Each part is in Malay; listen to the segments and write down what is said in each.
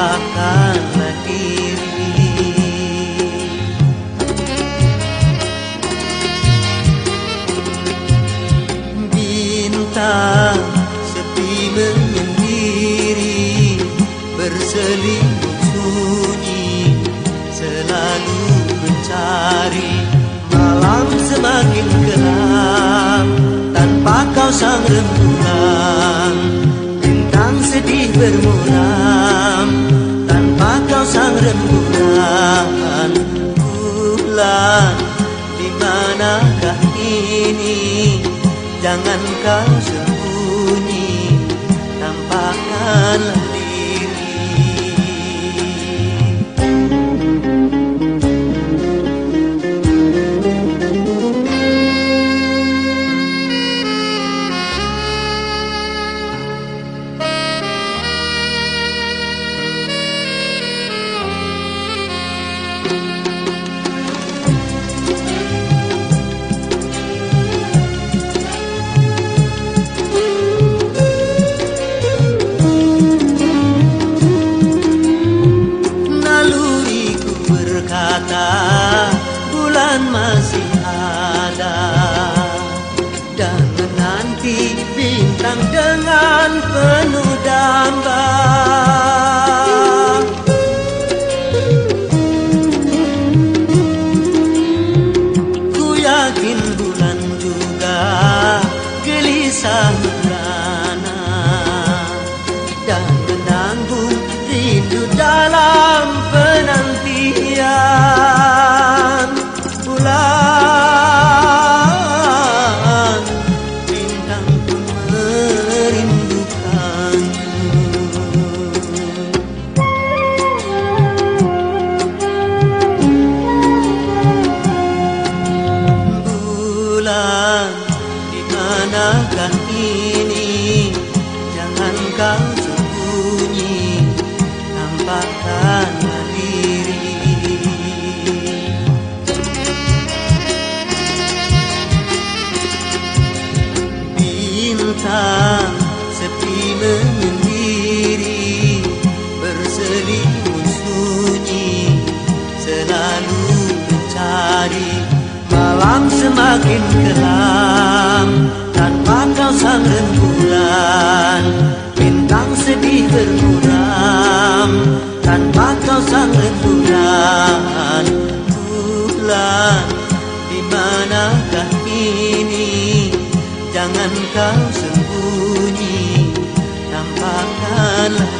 Tampakkanlah diri Bintang sepi menyendiri Berselimut sunyi Selalu mencari Malam semakin gelap. Tanpa kau sang rembulan Bintang sedih Tanpa rembulan Bulan di manakah ini? Jangan kau sembunyi Tampakkanlah kelam tanpa kau sang rembulan bintang sedih bermuram tanpa kau sang rembulan bulan di manakah ini? Jangan kau sembunyi tampakkanlah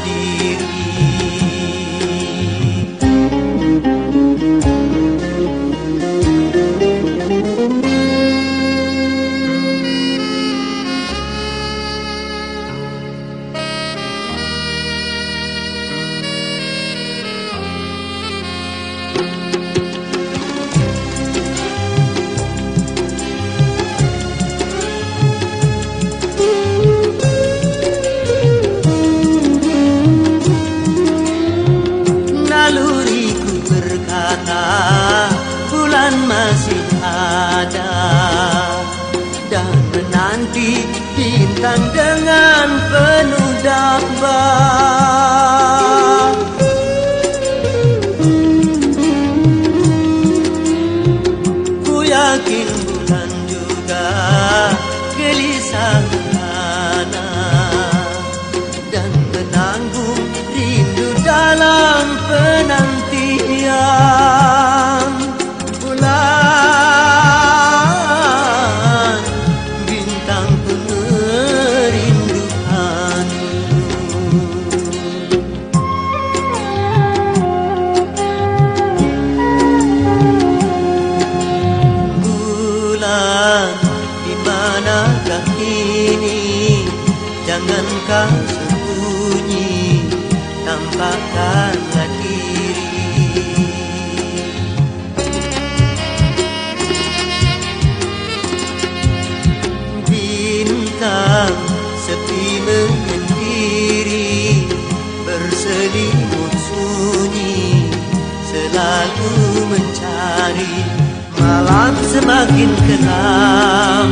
malam semakin kelam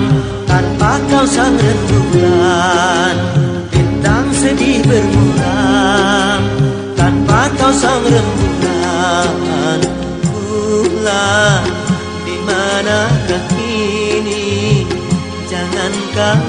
tanpa kau sang rembulan bintang sedih bermuram tanpa sang rembulan Bulan. Di manakah kini? Jangan kau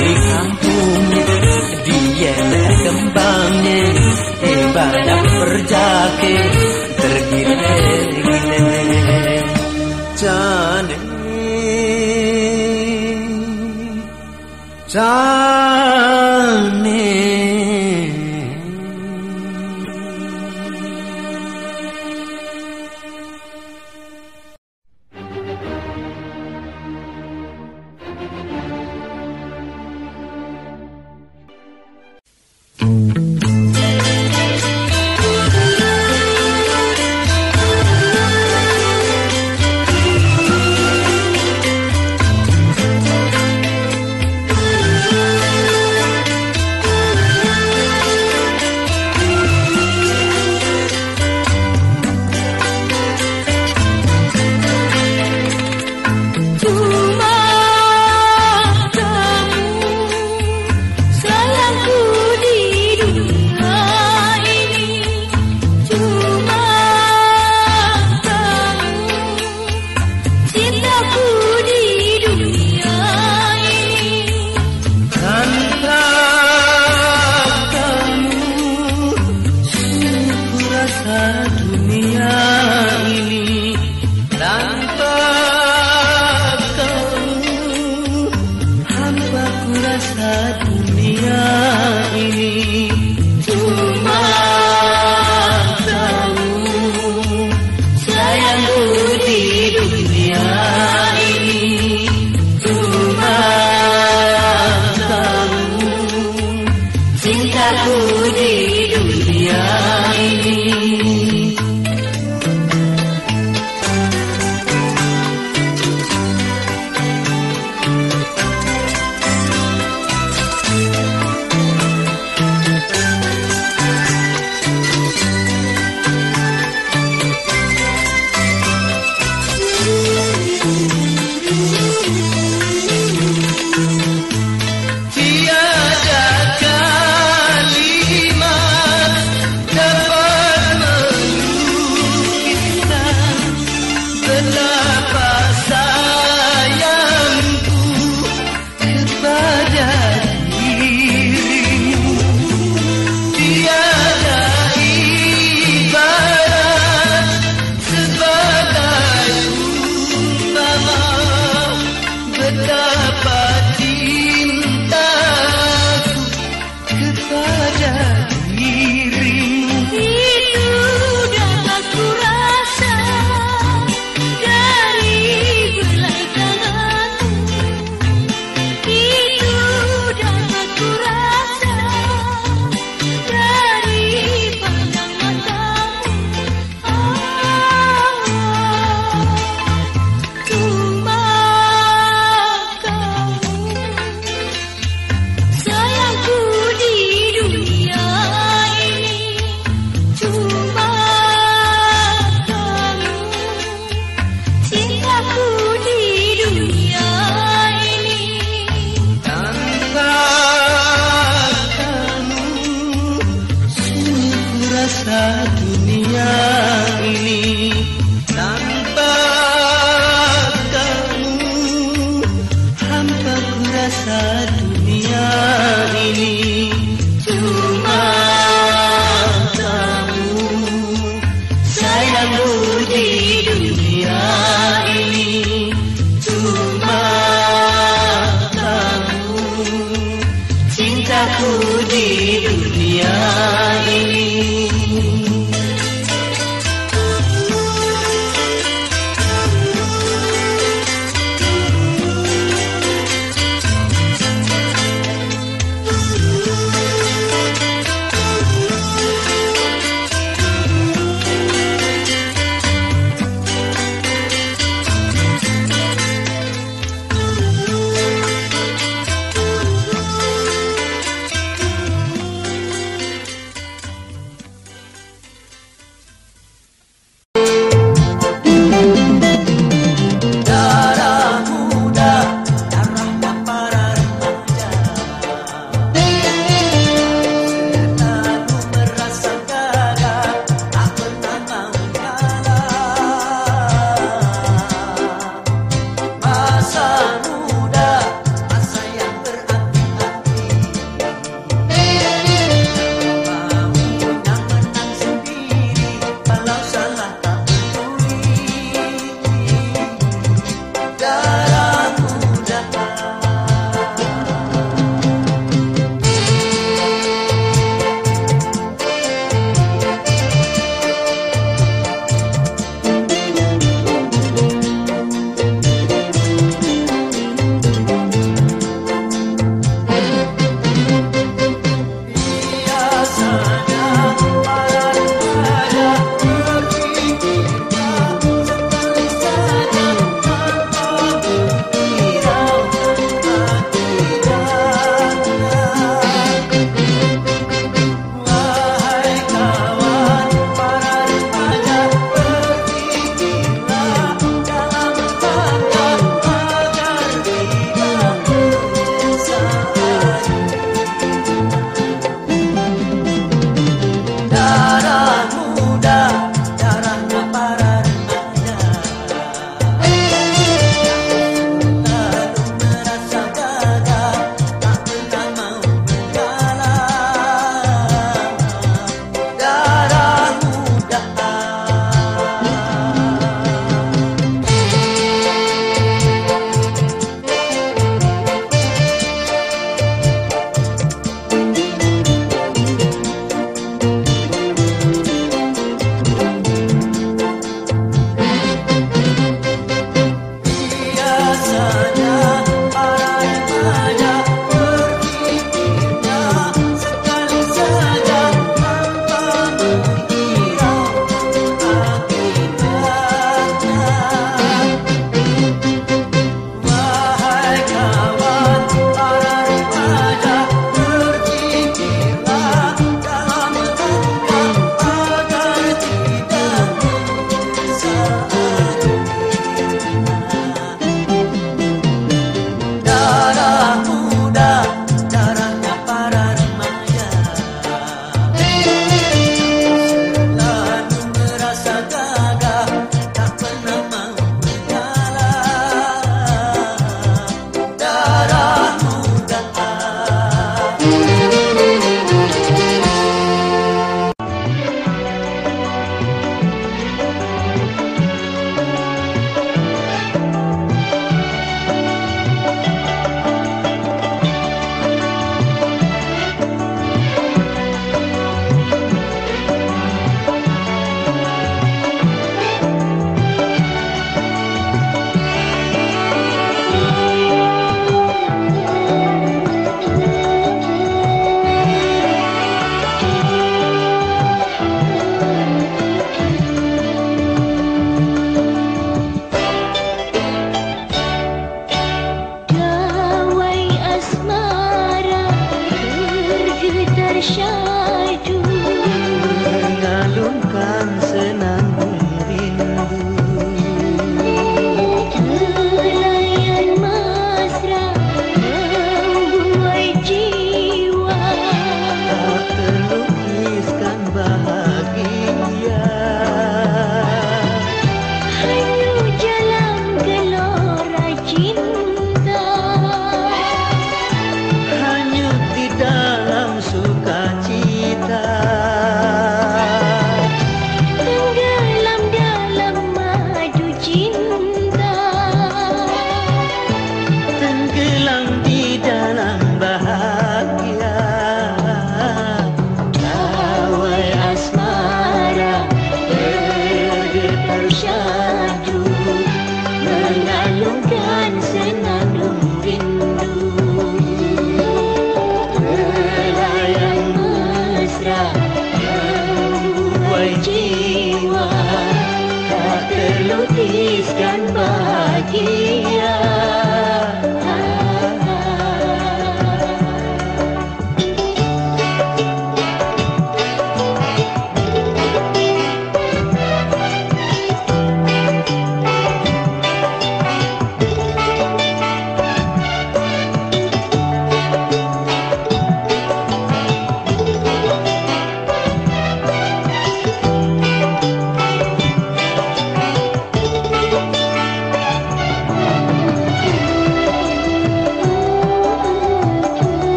di kampung dia yele kembangnya hebat dan berjake tergirir jane jane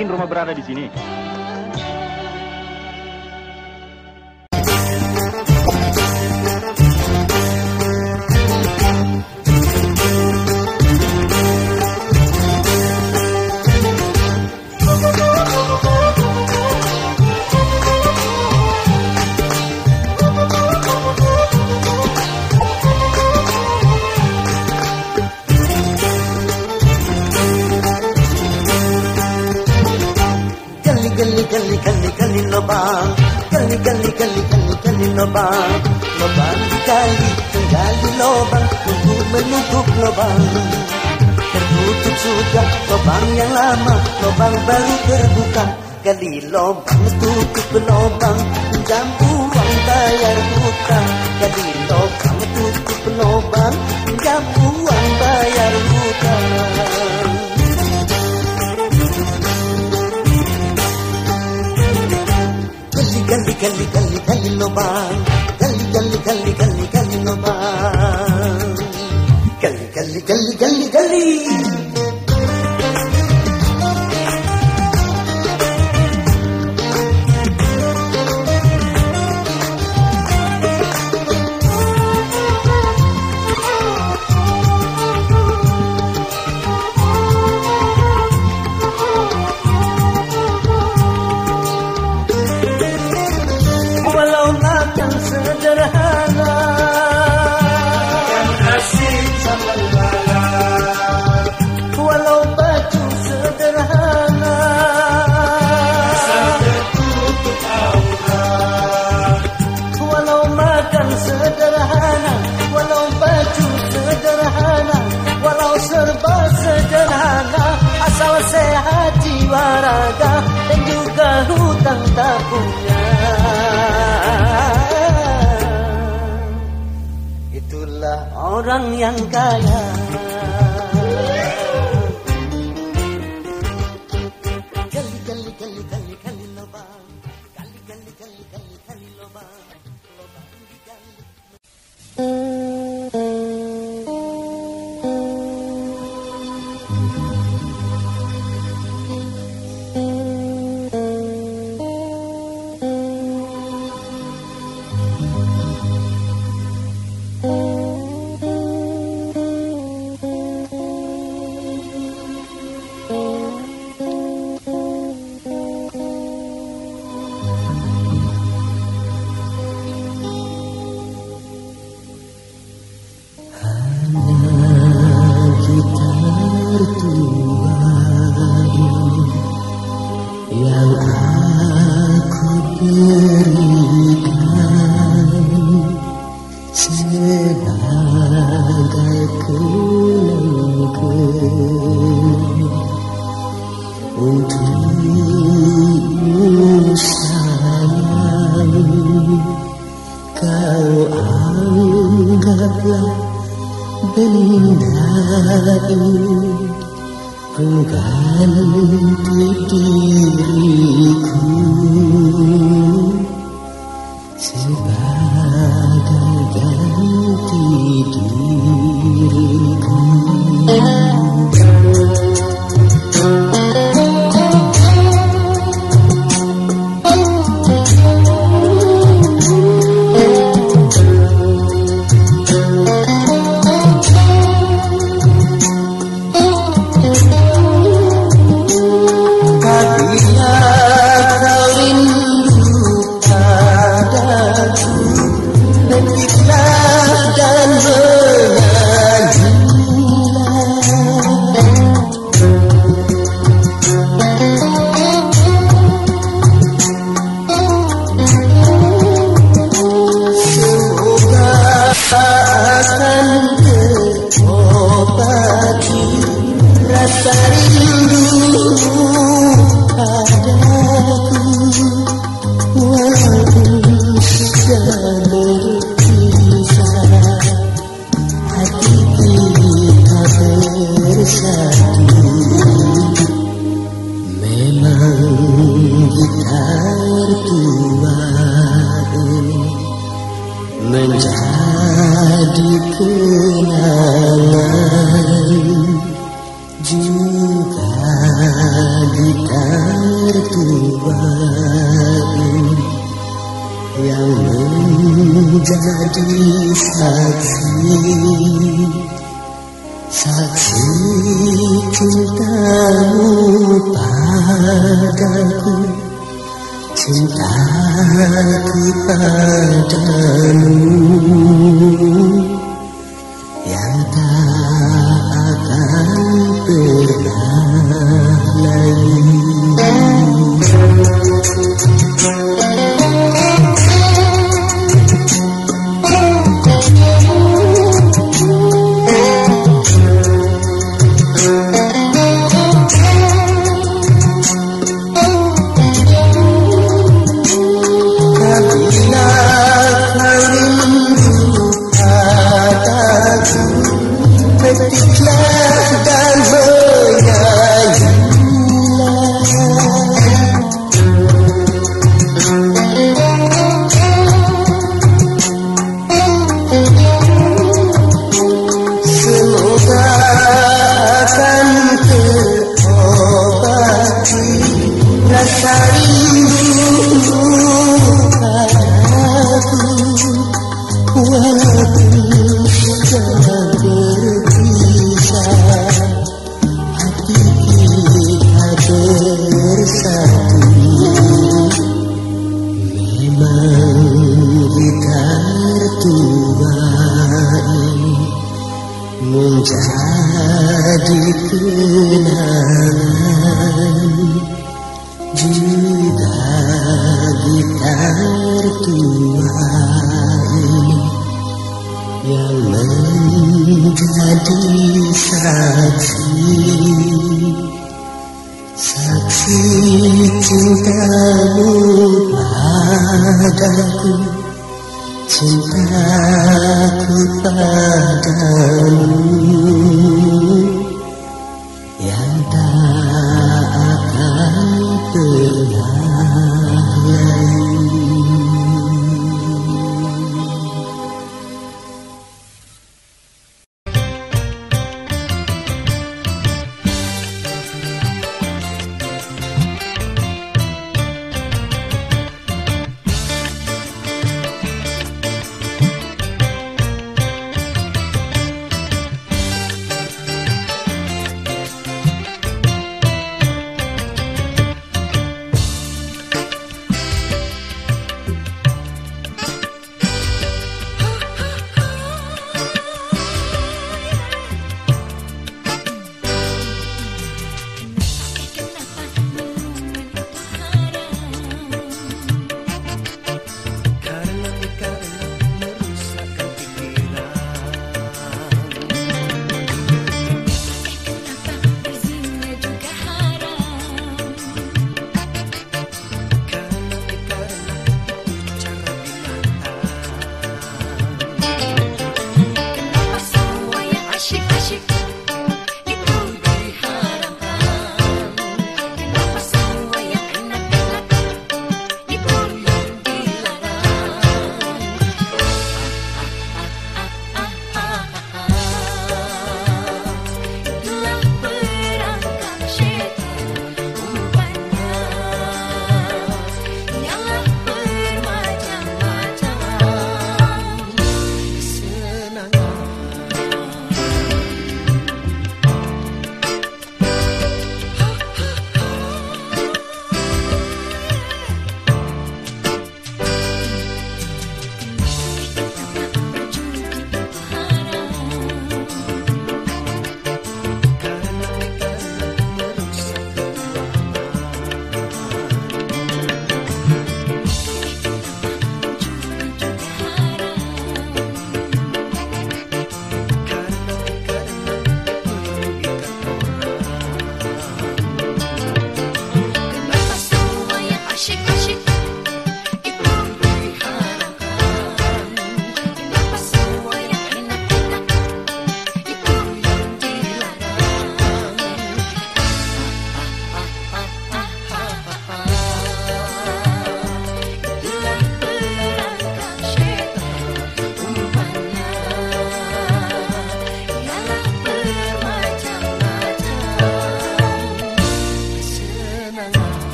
yakin rumah berada di sini? lubang baru terbuka. Gali lubang tutup lubang.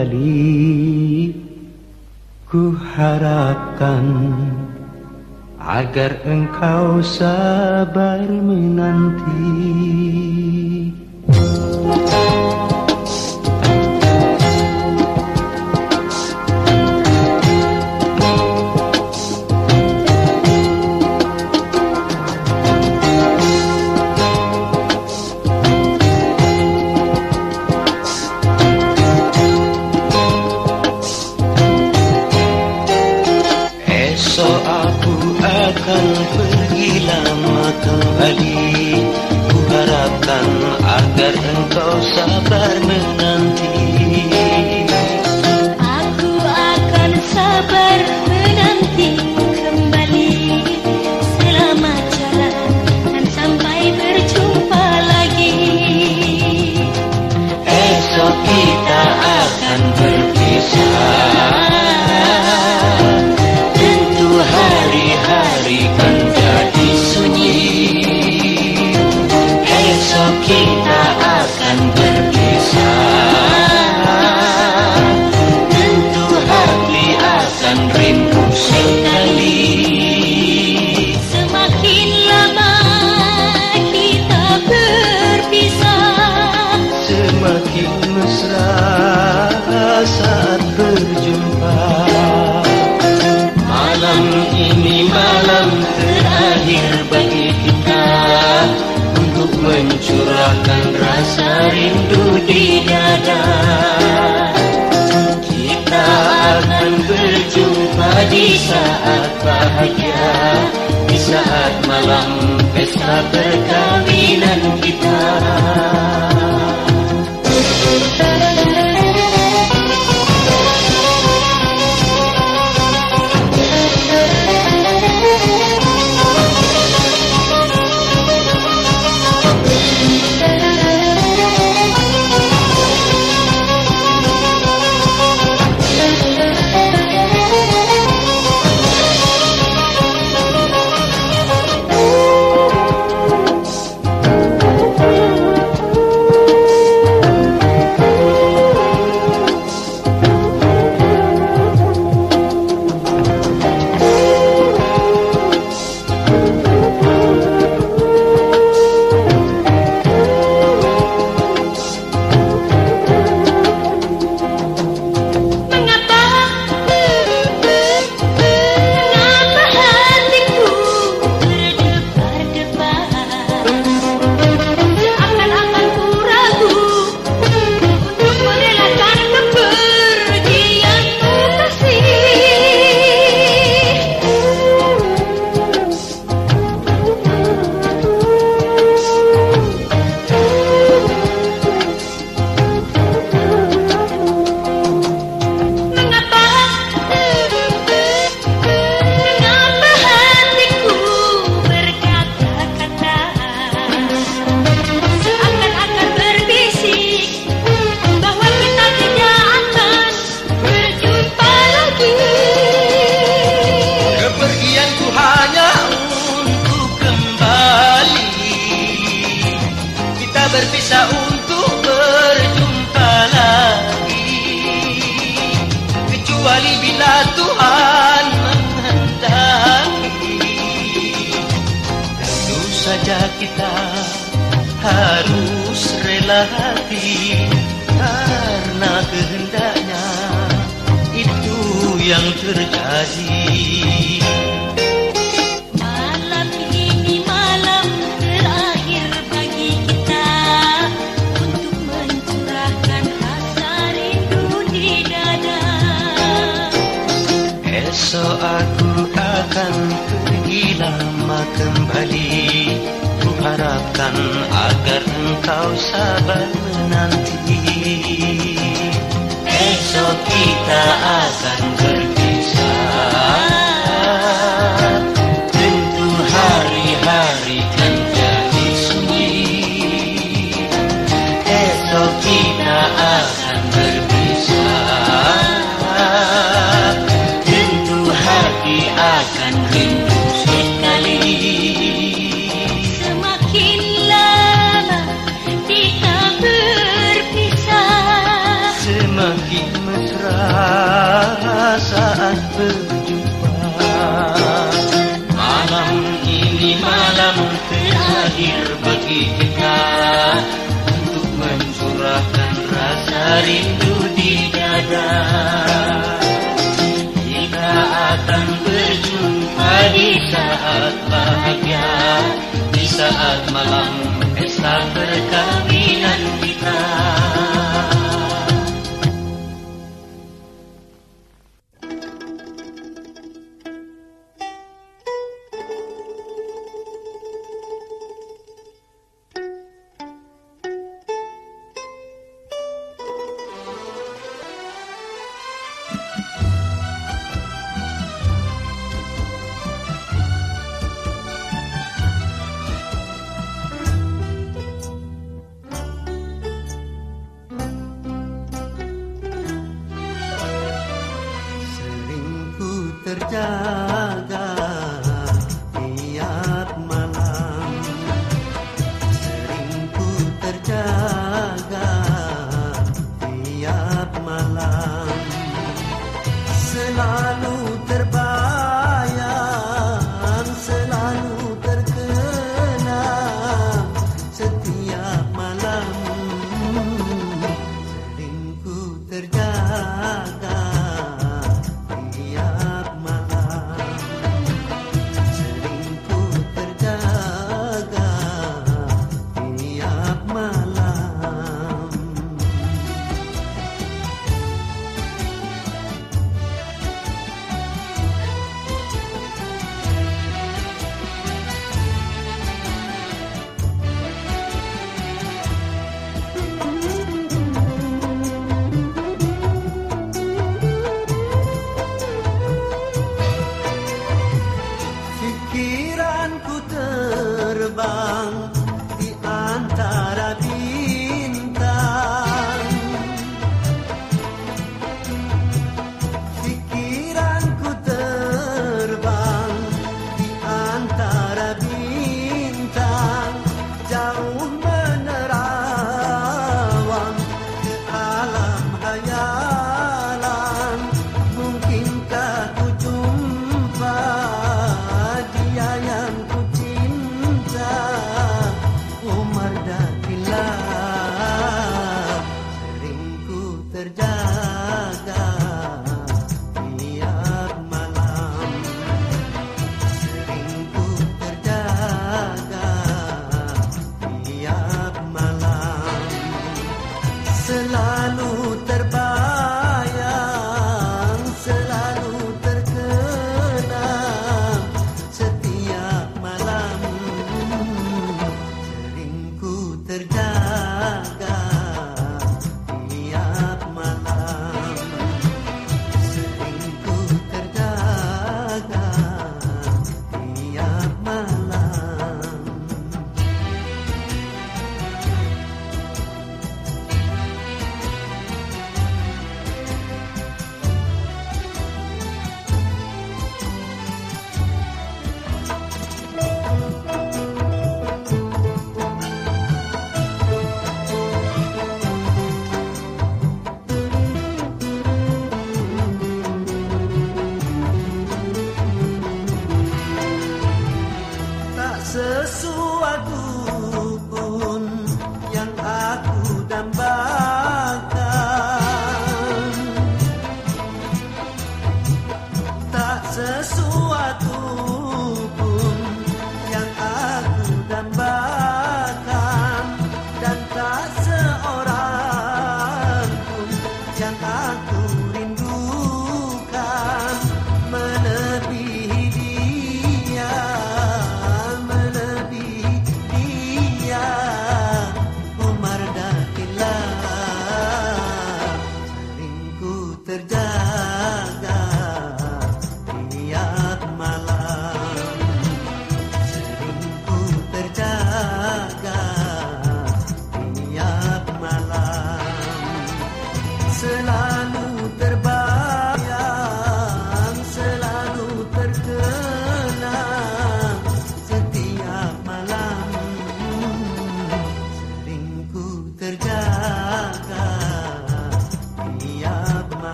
Kembali Ku harapkan agar engkau sabar menanti saat bahagia Di saat malam pesta perkawinan kita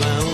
my own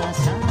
casa.